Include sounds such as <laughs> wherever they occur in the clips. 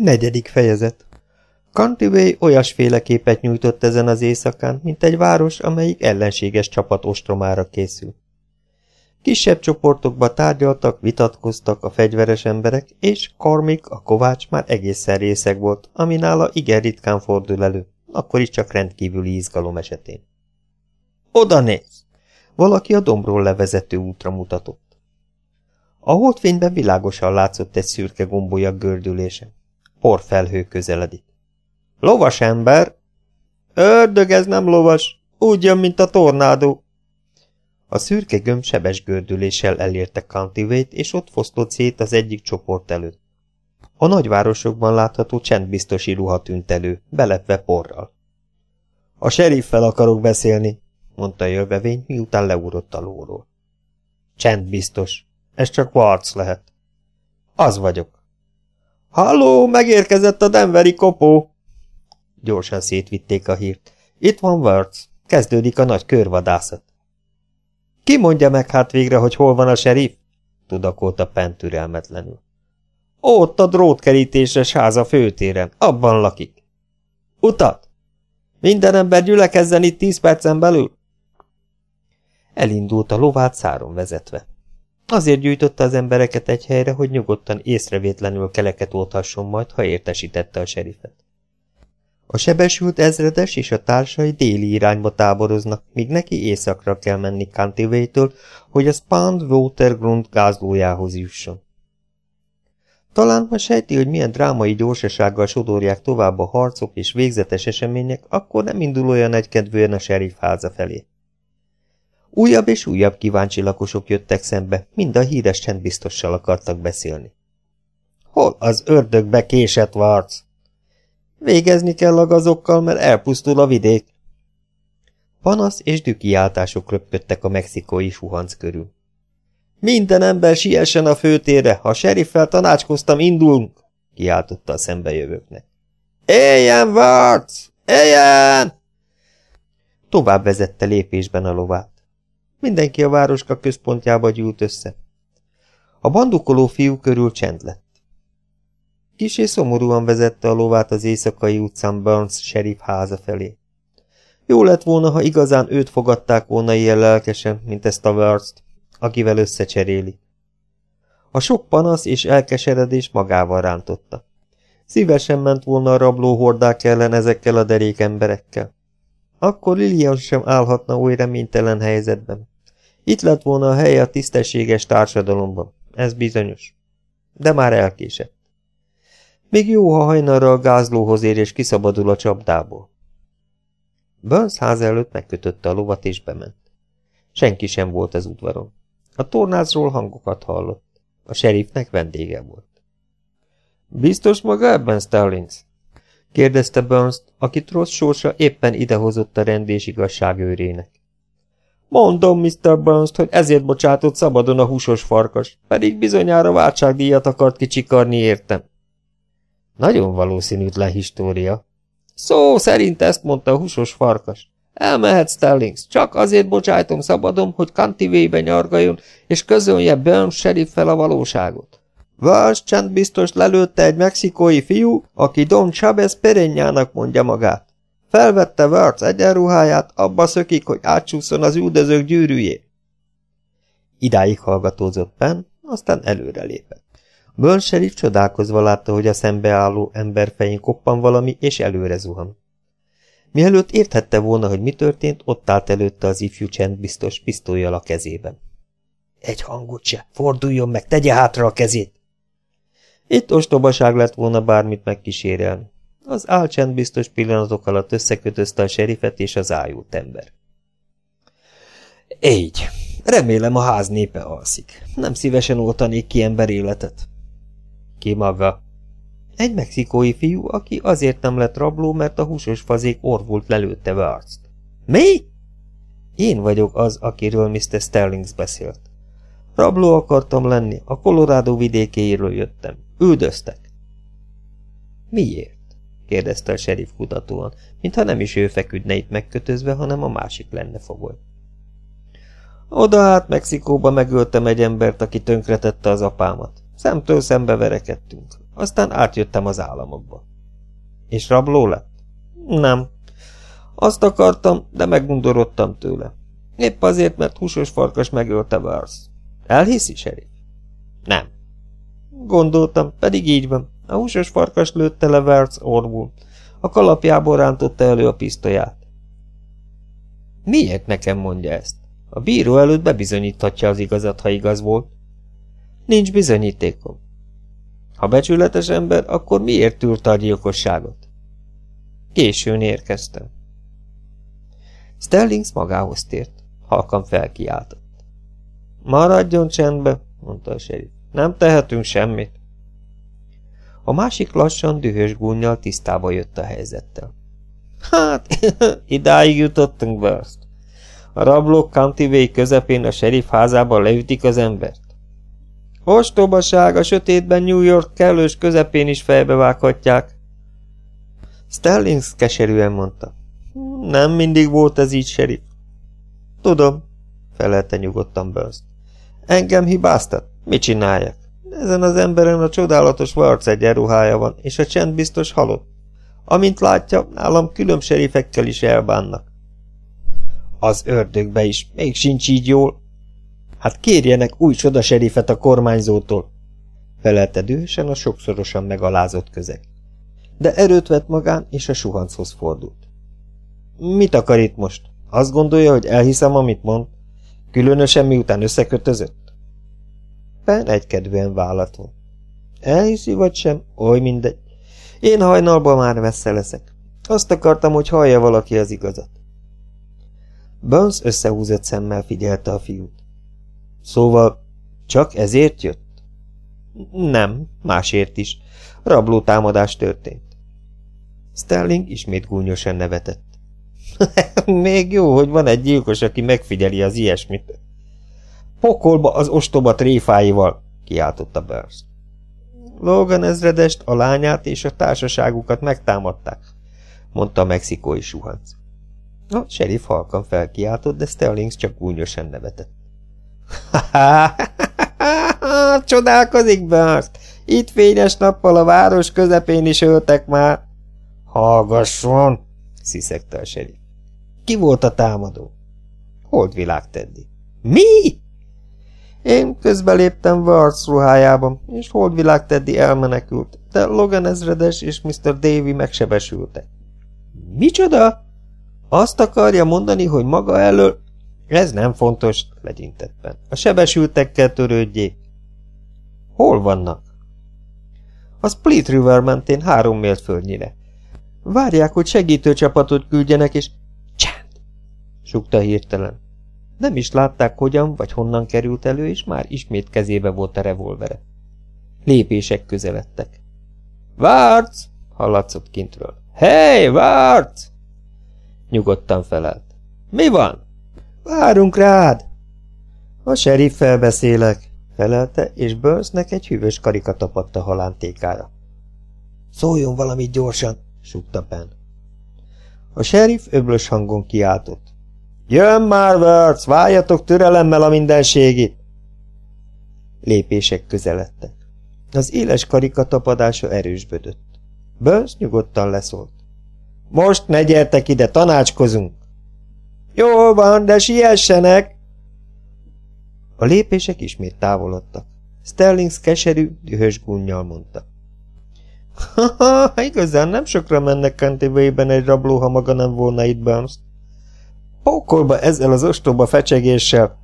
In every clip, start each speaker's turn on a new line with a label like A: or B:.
A: Negyedik fejezet Cantivay olyasféle képet nyújtott ezen az éjszakán, mint egy város, amelyik ellenséges csapat ostromára készül. Kisebb csoportokba tárgyaltak, vitatkoztak a fegyveres emberek, és Karmik, a kovács már egészen részeg volt, ami nála igen ritkán fordul elő, akkor is csak rendkívüli izgalom esetén. Oda néz! Valaki a dombról levezető útra mutatott. A holdfényben világosan látszott egy szürke gombolyak gördülése. Porfelhő közeledik. Lovas ember! Ördög, ez nem lovas! Úgy jön, mint a tornádó! A szürke gömb sebes gördüléssel elérte Cantivét, és ott fosztott szét az egyik csoport előtt. A nagyvárosokban látható csendbiztosi ruha tűnt elő, belepve porral. A seriffel akarok beszélni, mondta a jövevény, miután leúrott a lóról. Csendbiztos. Ez csak Warc lehet. Az vagyok. Halló, megérkezett a Denveri kopó! Gyorsan szétvitték a hírt. Itt van Warc. Kezdődik a nagy körvadászat. Ki mondja meg hát végre, hogy hol van a serif? tudakolta Penn türelmetlenül. Ott a drótkerítéses háza főtéren, abban lakik. Utat! Minden ember gyülekezzen itt tíz percen belül? Elindult a lovát száron vezetve. Azért gyűjtötte az embereket egy helyre, hogy nyugodtan észrevétlenül keleket óthasson majd, ha értesítette a serifet. A sebesült ezredes és a társai déli irányba táboroznak, míg neki északra kell menni Cantivétől, hogy a Spand Watergrund gázlójához jusson. Talán, ha sejti, hogy milyen drámai gyorsasággal sodorják tovább a harcok és végzetes események, akkor nem indul olyan egykedvűen a sheriff háza felé. Újabb és újabb kíváncsi lakosok jöttek szembe, mind a híres csendbiztossal akartak beszélni. Hol az ördögbe késett varc? Végezni kell a gazokkal, mert elpusztul a vidék. Panasz és dükiáltások röpködtek a mexikói suhanc körül. Minden ember siessen a főtérre, ha seriffel tanácskoztam, indulunk, kiáltotta a szembejövőknek. Éljen, Varc! Éljen! Tovább vezette lépésben a lovát. Mindenki a városka központjába gyűlt össze. A bandukoló fiú körül csend lett. Kis és szomorúan vezette a lovát az éjszakai utcán Burns sheriff háza felé. Jó lett volna, ha igazán őt fogadták volna ilyen lelkesen, mint ezt a Wurst, akivel összecseréli. A sok panasz és elkeseredés magával rántotta. Szívesen ment volna a rabló hordák ellen ezekkel a derék emberekkel. Akkor Lilian sem állhatna oly reménytelen helyzetben. Itt lett volna a helye a tisztességes társadalomban, ez bizonyos. De már elkésett. Még jó, ha hajnalra a gázlóhoz ér és kiszabadul a csapdából. Burns ház előtt megkötötte a lovat és bement. Senki sem volt az udvaron. A tornázról hangokat hallott. A sheriffnek vendége volt. Biztos maga ebben, Stallings? Kérdezte burns akit rossz sorsa éppen idehozott a rendés igazságőrének. Mondom, Mr. burns hogy ezért bocsátott szabadon a húsos farkas, pedig bizonyára váltságdíjat akart kicsikarni értem. Nagyon valószínűtlen história. Szó szerint ezt mondta a húsos farkas. Elmehet Stellings, csak azért bocsájtom szabadon, hogy Cantivébe nyargaljon, és közölje Burns fel a valóságot. Vars csend biztos lelőtte egy mexikói fiú, aki Don Chavez Perenyának mondja magát. Felvette Vars egyenruháját, abba szökik, hogy átsúszon az üldözők gyűrűjé. Idáig hallgatózott Ben, aztán előrelépett. Burns sheriff csodálkozva látta, hogy a szembeálló ember fején koppan valami, és előre zuhan. Mielőtt érthette volna, hogy mi történt, ott állt előtte az ifjú csendbiztos pisztolyjal a kezében. Egy hangot se, forduljon meg, tegye hátra a kezét! Itt ostobaság lett volna bármit megkísérelni. Az álcsendbiztos pillanatok alatt összekötözte a serifet és az ájult ember. Így. Remélem a ház népe alszik. Nem szívesen oltanék ki ember életet. Ki maga? Egy mexikói fiú, aki azért nem lett rabló, mert a húsos fazék orvult lelőtte Varzt. Mi? Én vagyok az, akiről Mr. Sterlings beszélt. Rabló akartam lenni, a Colorado vidékéről jöttem. Üldöztek. Miért? kérdezte a serif kutatóan, mintha nem is ő feküdne itt megkötözve, hanem a másik lenne fogoly. Oda át Mexikóba megöltem egy embert, aki tönkretette az apámat. Szemtől szembe verekedtünk. Aztán átjöttem az államokba. És rabló lett? Nem. Azt akartam, de megundorodtam tőle. Épp azért, mert húsos farkas megölte Vars. Elhiszi, serif? Nem. Gondoltam, pedig így van. A húsos farkas lőtte le Vars orvul. A kalapjából rántotta elő a pisztolyát. Miért nekem mondja ezt? A bíró előtt bebizonyíthatja az igazat, ha igaz volt. Nincs bizonyítékom. Ha becsületes ember, akkor miért tűrte a gyilkosságot? Későn érkeztem. Stellings magához tért. Halkan felkiáltott. Maradjon csendbe, mondta a serif. Nem tehetünk semmit. A másik lassan, dühös gúnyjal tisztába jött a helyzettel. Hát, <laughs> idáig jutottunk, Burst. A rablók County közepén a sheriff házában leütik az embert. Ostobaság, a sötétben New York kellős közepén is fejbevághatják. Stellings keserűen mondta. Nem mindig volt ez így, sheriff. Tudom, felelte nyugodtan Burst. Engem hibáztat? Mit csináljak? Ezen az emberen a csodálatos varc egyenruhája van, és a csend biztos halott. Amint látja, nálam külön serifekkel is elbánnak. Az ördögbe is, még sincs így jól. Hát kérjenek új csoda serifet a kormányzótól, felelte dühösen a sokszorosan megalázott közeg. De erőt vett magán, és a suhanchoz fordult. Mit akar itt most? Azt gondolja, hogy elhiszem, amit mond? Különösen miután összekötözött? Pen egykedvűen vállat Elhiszi vagy sem? Oly mindegy. Én hajnalban már messze leszek. Azt akartam, hogy hallja valaki az igazat. Burns összehúzott szemmel figyelte a fiút. Szóval csak ezért jött? Nem, másért is. Rabló támadás történt. Sterling ismét gúnyosan nevetett. <laughs> Még jó, hogy van egy gyilkos, aki megfigyeli az ilyesmit. Pokolba az ostoba tréfáival, kiáltotta Burns. Logan ezredest, a lányát és a társaságukat megtámadták, mondta a mexikói suhanc. A sheriff halkan felkiáltott, de Stellings csak gúnyosan nevetett. Ha <laughs> Csodálkozik, Burns! Itt fényes nappal a város közepén is öltek már. Hallgasson! sziszegte a sheriff. Ki volt a támadó? Holdvilág Teddy. Mi? Én közbeléptem Varts ruhájában, és Holdvilág Teddy elmenekült, de Logan ezredes és Mr. Davy megsebesültek. Micsoda? Azt akarja mondani, hogy maga elől... Ez nem fontos, legyintetben. A sebesültekkel törődjék. Hol vannak? A Split River mentén három mélt földnyire. Várják, hogy segítőcsapatot küldjenek, és... Csend! Sukta hirtelen. Nem is látták, hogyan vagy honnan került elő, és már ismét kezébe volt a revolvere. Lépések közeledtek. Várc! hallatszott kintről. Hey, Várc! Nyugodtan felelt. Mi van? Várunk rád! A seriffel beszélek, felelte, és Burnsnek egy hűvös karika tapadt a halántékára. Szóljon valamit gyorsan, súgta Ben. A sheriff öblös hangon kiáltott. Jön már, Wörth, váljatok türelemmel a mindenségit! Lépések közeledtek. Az éles karika tapadása erősbödött. Burns nyugodtan leszólt. Most ne gyertek ide, tanácskozunk! Jól van, de siessenek! A lépések ismét távolodtak. Sterlings keserű, dühös gunnyal mondta. Ha-ha, <laughs> igazán nem sokra mennek Canterbury-ben egy rabló, ha maga nem volna itt, Burns. Pókolba ezzel az ostoba fecsegéssel!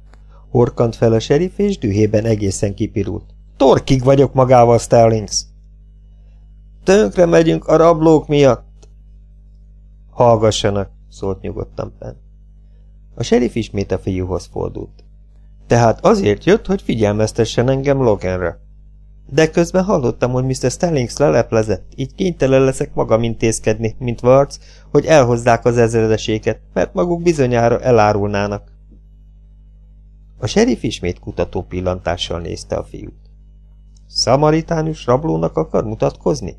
A: Horkant fel a serif, és dühében egészen kipirult. Torkig vagyok magával, Sterlings! Tönkre megyünk a rablók miatt! Hallgassanak, szólt nyugodtan Penn. A serif ismét a fiúhoz fordult. Tehát azért jött, hogy figyelmeztessen engem Loganre. De közben hallottam, hogy Mr. Stellings leleplezett, így kénytelen leszek magam intézkedni, mint Warts, hogy elhozzák az ezredeséket, mert maguk bizonyára elárulnának. A serif ismét kutató pillantással nézte a fiút. Szamaritánus rablónak akar mutatkozni?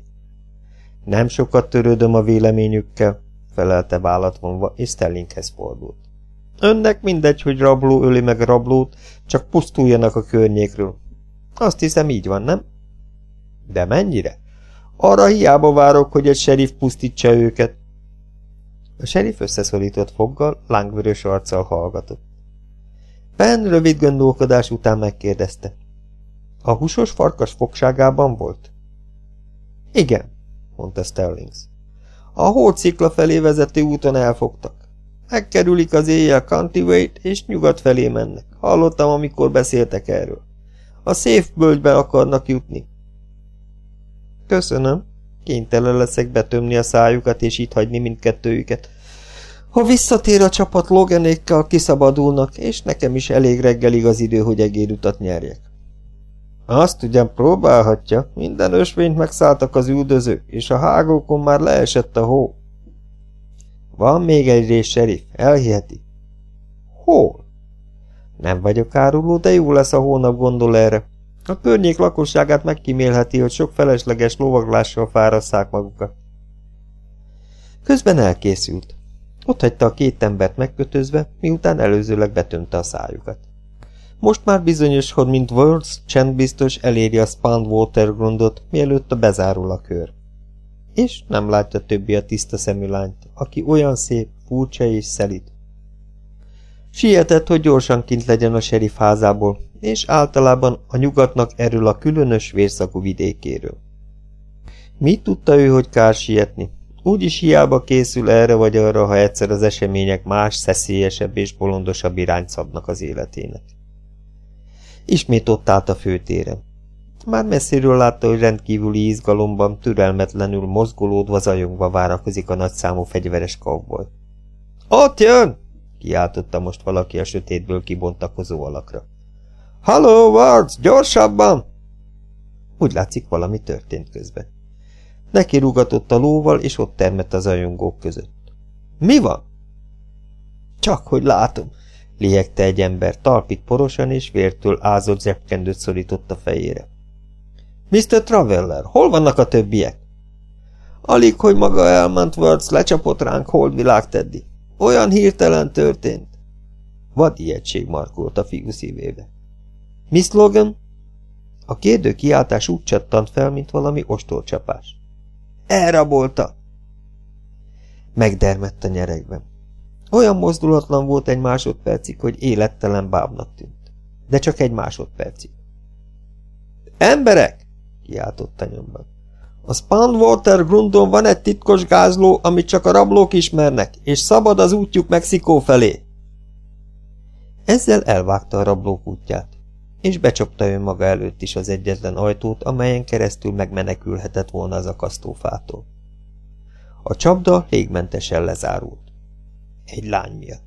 A: Nem sokat törődöm a véleményükkel, felelte vállat vonva, és Stellinghez fordult. Önnek mindegy, hogy rabló öli meg rablót, csak pusztuljanak a környékről. Azt hiszem így van, nem? De mennyire? Arra hiába várok, hogy egy serif pusztítsa őket. A serif összeszorított foggal, lángvörös arccal hallgatott. Ben rövid gondolkodás után megkérdezte. A húsos farkas fogságában volt? Igen, mondta Sterlings. A hócikla felé vezető úton elfogtak. Megkerülik az éjjel Cantivate, és nyugat felé mennek. Hallottam, amikor beszéltek erről. A szép bölgybe akarnak jutni. Köszönöm. Kénytelen leszek betömni a szájukat, és itt hagyni mindkettőjüket. Ha visszatér a csapat, Loganékkal kiszabadulnak, és nekem is elég reggelig az idő, hogy egérutat nyerjek. Azt ugyan próbálhatja, minden ösvényt megszálltak az üldözők, és a hágókon már leesett a hó. Van még egy rész, serif, elhiheti. Hol? Nem vagyok áruló, de jó lesz a hónap gondol erre. A környék lakosságát megkímélheti, hogy sok felesleges lovaglással fárasszák magukat. Közben elkészült. Ott hagyta a két embert megkötözve, miután előzőleg betömte a szájukat. Most már bizonyos, hogy mint Worlds csendbiztos eléri a Spand Watergrundot, mielőtt a bezárul a kör. És nem látja többi a tiszta szemű lányt, aki olyan szép, furcsa és szelid. Sietett, hogy gyorsan kint legyen a serif házából, és általában a nyugatnak erről a különös vérszakú vidékéről. Mit tudta ő, hogy kár sietni? Úgyis hiába készül erre vagy arra, ha egyszer az események más, szeszélyesebb és bolondosabb irányt szabnak az életének. Ismét ott állt a főtéren. Már messziről látta, hogy rendkívüli izgalomban, türelmetlenül mozgolódva, zajongva várakozik a nagyszámú fegyveres kavboly. Ott jön! Kiáltotta most valaki a sötétből kibontakozó alakra. Halló, Wards, gyorsabban! Úgy látszik, valami történt közben. Neki rugatott a lóval, és ott termett az ajongók között. Mi van? Csak, hogy látom, Liegte egy ember, talpit porosan és vértől ázott zsebkendőt szorított a fejére. Mr. Traveller, hol vannak a többiek? Alig, hogy maga elment Words lecsapott ránk holdvilág Teddy. Olyan hirtelen történt. Vad ijegység markolt a fiú szívébe. Miss Logan? A kérdő kiáltás úgy csattant fel, mint valami ostorcsapás. Elrabolta! Megdermett a nyerekben. Olyan mozdulatlan volt egy másodpercig, hogy élettelen bábnak tűnt. De csak egy másodpercig. Emberek! kiáltott a nyomban. A Spawnwater grundon van egy titkos gázló, amit csak a rablók ismernek, és szabad az útjuk Mexikó felé. Ezzel elvágta a rablók útját, és becsapta önmaga előtt is az egyetlen ajtót, amelyen keresztül megmenekülhetett volna az akasztófától. A csapda légmentesen lezárult. Egy lány miatt.